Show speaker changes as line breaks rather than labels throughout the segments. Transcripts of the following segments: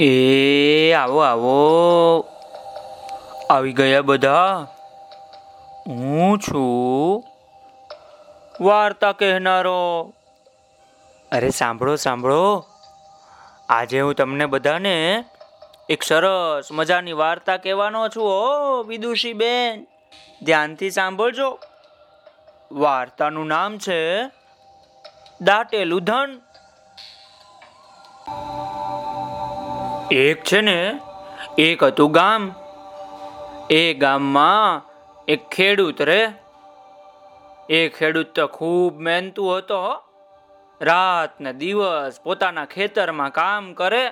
એ, આવો આવો. આવી ગયા બધા? હું છું? વાર્તા કહેનારો. અરે, સાંભળો સાંભળો. આજે હું તમને બધાને એક સરસ મજાની વાર્તા કહેવાનો છું ઓ વિદુષી બેન. ધ્યાનથી સાંભળજો. વાર્તાનું નામ છે દાટેલું ધન. એક છે ને, એક હતું ગામ. એ ગામમાં એક ખેડૂત રે. એ ખેડૂત તો ખૂબ મહેનતુ હતો. રાત ને દિવસ પોતાના ખેતરમાં કામ કરે.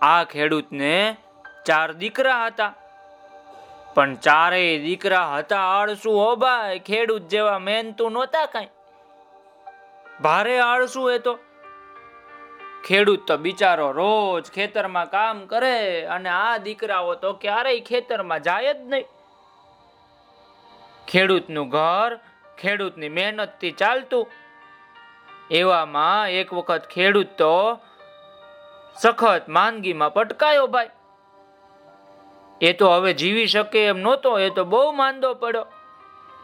આ ખેડૂતને ચાર દીકરા હતા. પણ ચારેય દીકરા હતા આળસુ હો ભાઈ. ખેડૂત જેવા મહેનતુ નહોતા કાંઈ. ભારે આળસુ એ તો. ખેડૂત તો બિચારો રોજ ખેતરમાં કામ કરે અને આ દીકરાઓ તો ક્યારેય ખેતરમાં જાય જ નહીં. ખેડૂતનું ઘર, ખેડૂતની મહેનતથી ચાલતું. એવામાં એક વખત ખેડૂત તો સખત માંદગીમાં પટકાયો ભાઈ. એ તો હવે જીવી શકે એમ નહોતો, એ તો બહુ માંદો પડ્યો.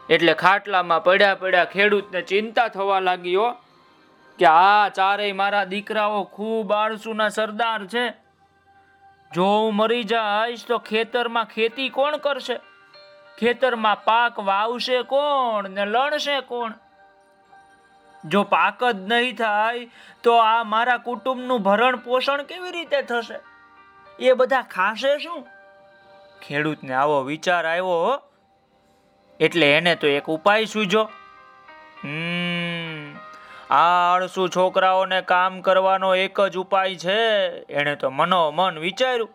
એટલે ખાટલામાં પડ્યા પડ્યા ખેડૂતને ચિંતા થવા લાગી હો. કે આ ચારેય મારા દીકરાઓ ખૂબ આળસુના સરદાર છે. જો હું મરી જઈશ તો ખેતરમાં ખેતી કોણ કરશે? ખેતરમાં પાક વાવશે કોણ ને લણશે કોણ? જો પાક જ નહીં થાય તો આ મારા કુટુંબનું ભરણ પોષણ કેવી રીતે થશે? એ બધા ખાશે શું? ખેડૂતને આવો વિચાર આવ્યો. એટલે એને તો એક ઉપાય સૂજો. હમ આ આળસુ છોકરાઓને કામ કરવાનો એક જ ઉપાય છે? એણે તો મનોમન વિચાર્યું.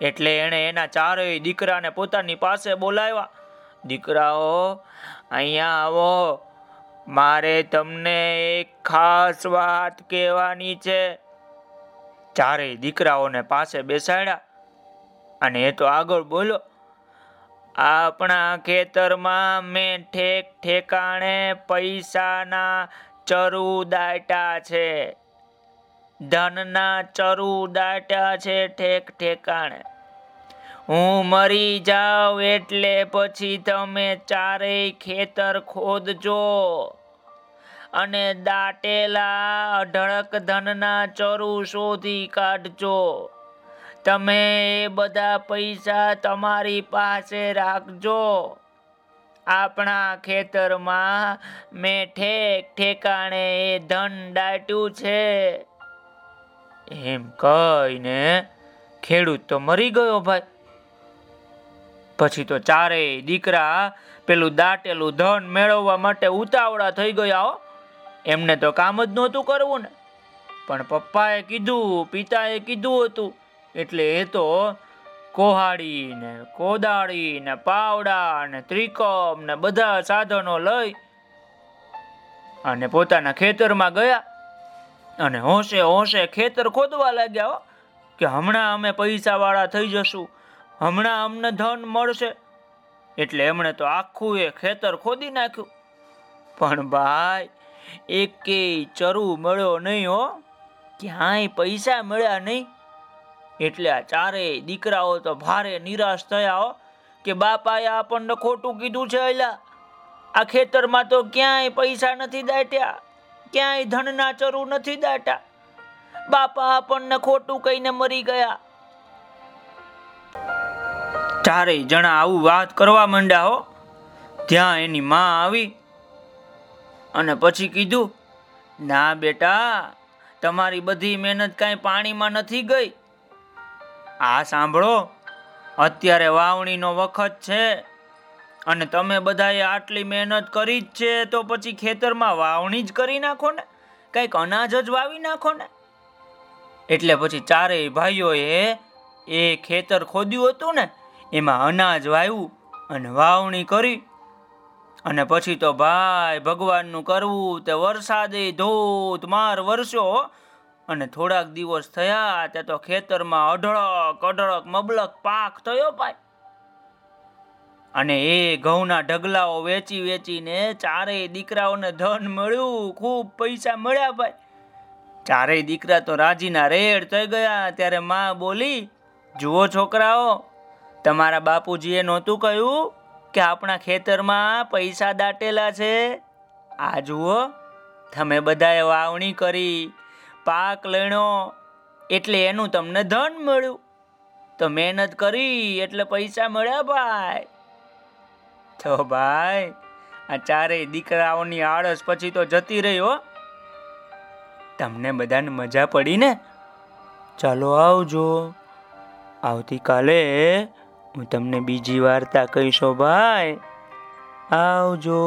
એટલે એણે એના ચારેય દીકરાને પોતાની પાસે બોલાવ્યા. દીકરાઓ, અહીંયા આવો. મારે તમને એક ખાસ વાત કહેવાની છે. ચારેય દીકરાઓને પાસે બેસાડ્યા. અને એ તો આગળ બોલો આપણા ખેતરમાં મેં ઠેક ઠેકાણે પૈસાના ચરુ દાટ્યા છે. ધનના ચરુદાટા છે ઠેક ઠેકાણે. હું મરી જાઉં એટલે પછી તમે ચારેય ખેતર ખોદજો. અને દાટેલા અઢળક ધનના ચરુ શોધી કાઢજો. તમે એ બધા પૈસા તમારી પાસે રાખજો. આપણા ખેતરમાં મેં ઠેક ઠેકાણે એ ધન દાટ્યું છે. એમ કહીને ખેડૂત તો મરી ગયો ભાઈ. પછી તો ચારેય દીકરા પેલું દાટેલું ધન મેળવવા માટે ઉતાવળા થઈ ગયા એમને તો કામ જ નહોતું કરવું ને. પણ પપ્પાએ કીધું, પિતાએ કીધું હતું. એટલે એ તો કોહાડી ને કોદાળી ને ને બધા સાધનો લઈ અને પોતાના ખેતરમાં ગયા અને હોશે હોશે ખેતર ખોદવા લાગ્યા કે હમણાં અમે પૈસા વાળા થઈ જશું. હમણાં અમને ધન મળશે. એટલે એમણે તો આખું એ ખેતર ખોદી નાખ્યું. પણ ભાઈ, એકેય ચરુ મળ્યો નહીં હો. ક્યાંય પૈસા મળ્યા નહીં. એટલે આ ચારેય દીકરાઓ તો ભારે નિરાશ થયા હો કે બાપાએ આપણને ખોટું કીધું છે અલા આ ખેતરમાં તો ક્યાંય પૈસા નથી દાટ્યા, ક્યાંય ધનના ચરુ નથી દાટ્યા. બાપા આપણને ખોટું કહીને મરી ગયા. ચારેય જણા આવું વાત કરવા માંડ્યા હો. ત્યાં એની માં આવી અને પછી કીધું, ના બેટા, તમારી બધી મહેનત કાંઈ પાણીમાં નથી ગઈ. આ સાંભળો, અત્યારે વાવણીનો વખત છે અને તમે બધાએ આટલી મહેનત કરી જ છે, તો પછી ખેતરમાં વાવણી જ કરી નાખો ને કંઈક અનાજ જ વાવી નાખો ને એટલે પછી ચારેય ભાઈઓએ એ ખેતર ખોદ્યું હતું ને, એમાં અનાજ વાવ્યું અને વાવણી કરી અને પછી તો ભાઈ ભગવાનનું કરવું તે વરસાદે ધોધમાર વરસ્યો. અને થોડાક દિવસ થયા તે તો ખેતરમાં અઢળક અઢળક, મબલક પાક થયો ભાઈ. અને એ ઘઉંના ઢગલાઓ વેચી વેચીને ચારેય દીકરાઓને ધન મળ્યું, ખૂબ પૈસા મળ્યા ભાઈ. ચારેય દીકરા તો રાજીના રેડ થઈ ગયા, ત્યારે માં બોલી, જુઓ છોકરાઓ, તમારા બાપુજીએ નહોતું કહ્યું કે આપણા ખેતરમાં પૈસા દાટેલા છે? આ જુઓ, તમે બધાએ વાવણી કરી પાક લણ્યો એટલે એનું તમને ધન મળ્યું. તો મહેનત કરી એટલે પૈસા મળ્યા ભાઈ. તો ભાઈ, આ ચારેય દીકરાઓની આળસ પછી તો જતી રહી હો. તમને બધાને મજા પડી ને? ચાલો આવજો. આવતીકાલે હું તમને બીજી વાર્તા કહીશો ભાઈ. આવજો.